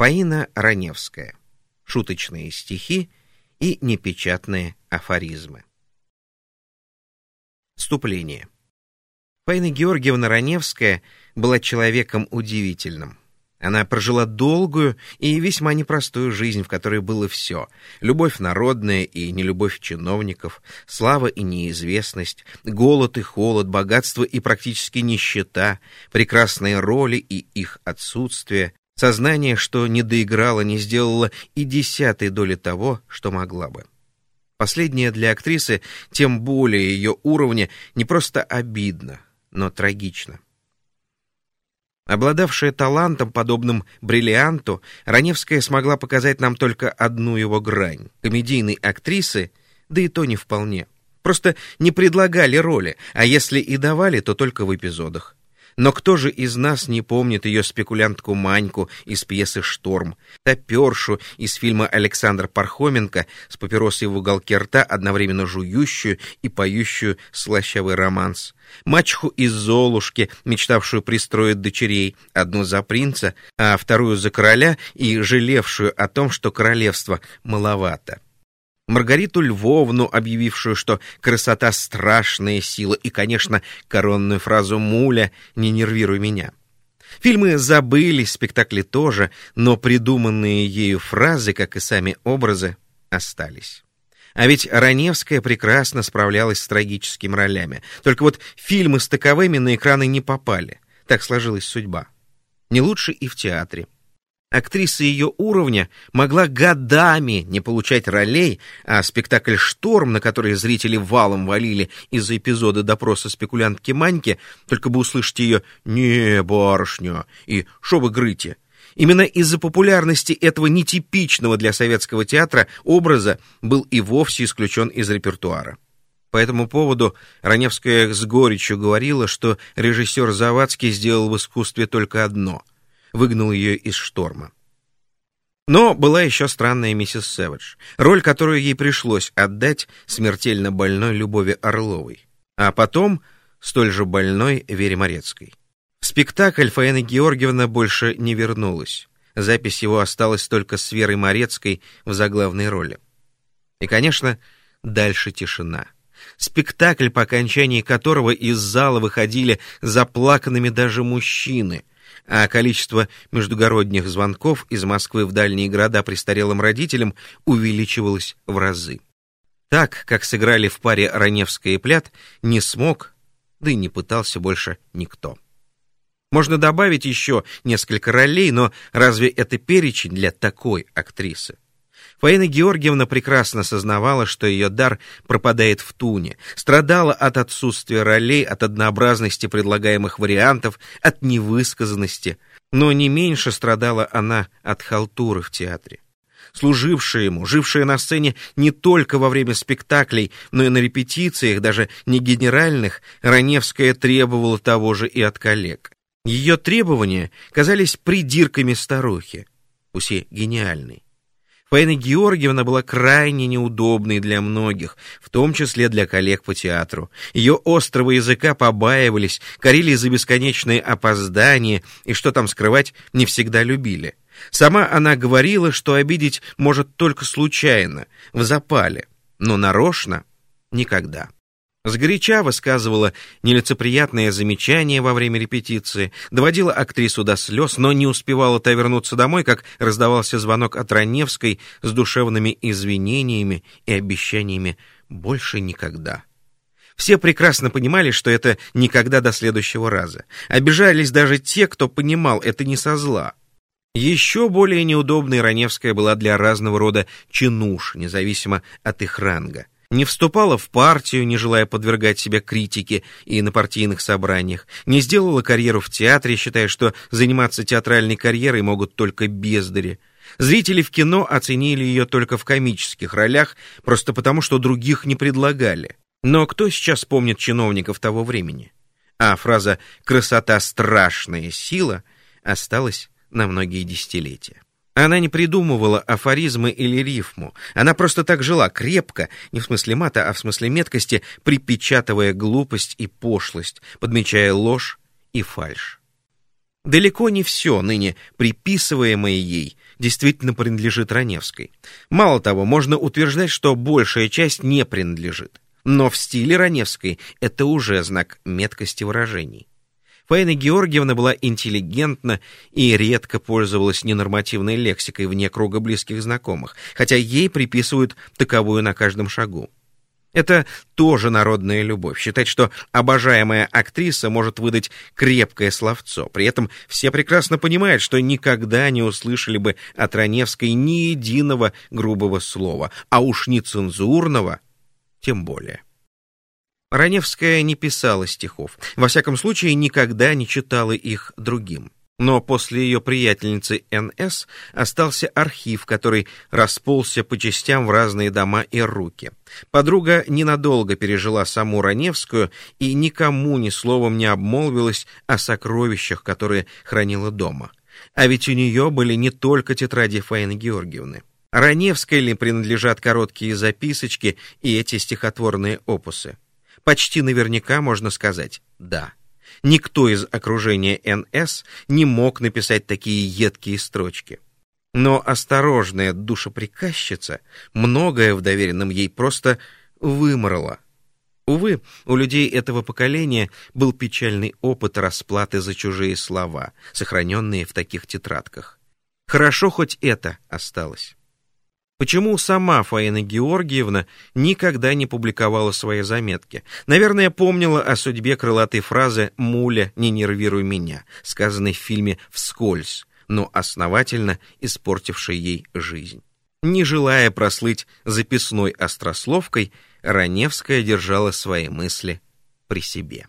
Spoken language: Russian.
Фаина Раневская. Шуточные стихи и непечатные афоризмы. Вступление. Фаина Георгиевна Раневская была человеком удивительным. Она прожила долгую и весьма непростую жизнь, в которой было все — любовь народная и нелюбовь чиновников, слава и неизвестность, голод и холод, богатство и практически нищета, прекрасные роли и их отсутствие, сознание, что не доиграла, не сделала и десятой доли того, что могла бы. Последнее для актрисы, тем более ее уровня, не просто обидно, но трагично. Обладавшая талантом, подобным бриллианту, Раневская смогла показать нам только одну его грань. Комедийной актрисы, да и то не вполне. Просто не предлагали роли, а если и давали, то только в эпизодах. Но кто же из нас не помнит ее спекулянтку Маньку из пьесы «Шторм», топершу из фильма Александр Пархоменко с папиросой в уголке рта, одновременно жующую и поющую слащавый романс, мачеху из «Золушки», мечтавшую пристроить дочерей, одну за принца, а вторую за короля и жалевшую о том, что королевства маловато. Маргариту Львовну, объявившую, что красота — страшная сила, и, конечно, коронную фразу «Муля, не нервируй меня». Фильмы забылись, спектакли тоже, но придуманные ею фразы, как и сами образы, остались. А ведь Раневская прекрасно справлялась с трагическими ролями. Только вот фильмы с таковыми на экраны не попали. Так сложилась судьба. Не лучше и в театре. Актриса ее уровня могла годами не получать ролей, а спектакль «Шторм», на который зрители валом валили из-за эпизода допроса спекулянтки Маньки, только бы услышать ее «Не, барышня» и «Шо вы грыте?». Именно из-за популярности этого нетипичного для советского театра образа был и вовсе исключен из репертуара. По этому поводу Раневская с горечью говорила, что режиссер Завадский сделал в искусстве только одно — выгнал ее из шторма. Но была еще странная миссис Сэвидж, роль, которую ей пришлось отдать смертельно больной Любови Орловой, а потом столь же больной Вере Морецкой. В спектакль Фаина Георгиевна больше не вернулась. Запись его осталась только с Верой Морецкой в заглавной роли. И, конечно, дальше тишина. Спектакль, по окончании которого из зала выходили заплаканными даже мужчины — а количество междугородних звонков из Москвы в дальние города престарелым родителям увеличивалось в разы. Так, как сыграли в паре Раневская и Плят, не смог, да и не пытался больше никто. Можно добавить еще несколько ролей, но разве это перечень для такой актрисы? Фаина Георгиевна прекрасно сознавала, что ее дар пропадает в туне, страдала от отсутствия ролей, от однообразности предлагаемых вариантов, от невысказанности, но не меньше страдала она от халтуры в театре. Служившая ему, жившая на сцене не только во время спектаклей, но и на репетициях, даже не генеральных, Раневская требовала того же и от коллег. Ее требования казались придирками старухи, усе гениальной. Фаина Георгиевна была крайне неудобной для многих, в том числе для коллег по театру. Ее острого языка побаивались, корили за бесконечные опоздания и, что там скрывать, не всегда любили. Сама она говорила, что обидеть может только случайно, в запале, но нарочно — никогда. Сгоряча высказывала нелицеприятные замечания во время репетиции, доводила актрису до слез, но не успевала та вернуться домой, как раздавался звонок от Раневской с душевными извинениями и обещаниями «больше никогда». Все прекрасно понимали, что это никогда до следующего раза. Обижались даже те, кто понимал, это не со зла. Еще более неудобной Раневская была для разного рода чинуш, независимо от их ранга не вступала в партию, не желая подвергать себя критике и на партийных собраниях, не сделала карьеру в театре, считая, что заниматься театральной карьерой могут только бездари. Зрители в кино оценили ее только в комических ролях, просто потому, что других не предлагали. Но кто сейчас помнит чиновников того времени? А фраза «красота — страшная сила» осталась на многие десятилетия. Она не придумывала афоризмы или рифму. Она просто так жила, крепко, не в смысле мата, а в смысле меткости, припечатывая глупость и пошлость, подмечая ложь и фальшь. Далеко не все, ныне приписываемое ей, действительно принадлежит Раневской. Мало того, можно утверждать, что большая часть не принадлежит. Но в стиле Раневской это уже знак меткости выражений. Фаина Георгиевна была интеллигентна и редко пользовалась ненормативной лексикой вне круга близких знакомых, хотя ей приписывают таковую на каждом шагу. Это тоже народная любовь. Считать, что обожаемая актриса может выдать крепкое словцо. При этом все прекрасно понимают, что никогда не услышали бы от Раневской ни единого грубого слова, а уж нецензурного тем более. Раневская не писала стихов, во всяком случае никогда не читала их другим. Но после ее приятельницы Н.С. остался архив, который расползся по частям в разные дома и руки. Подруга ненадолго пережила саму Раневскую и никому ни словом не обмолвилась о сокровищах, которые хранила дома. А ведь у нее были не только тетради Фаины Георгиевны. Раневской ли принадлежат короткие записочки и эти стихотворные опусы? Почти наверняка можно сказать «да». Никто из окружения НС не мог написать такие едкие строчки. Но осторожная душеприказчица многое в доверенном ей просто вымрала. Увы, у людей этого поколения был печальный опыт расплаты за чужие слова, сохраненные в таких тетрадках. Хорошо хоть это осталось. Почему сама Фаина Георгиевна никогда не публиковала свои заметки? Наверное, помнила о судьбе крылатой фразы «Муля, не нервируй меня», сказанной в фильме «Вскользь», но основательно испортившей ей жизнь. Не желая прослыть записной острословкой, Раневская держала свои мысли при себе.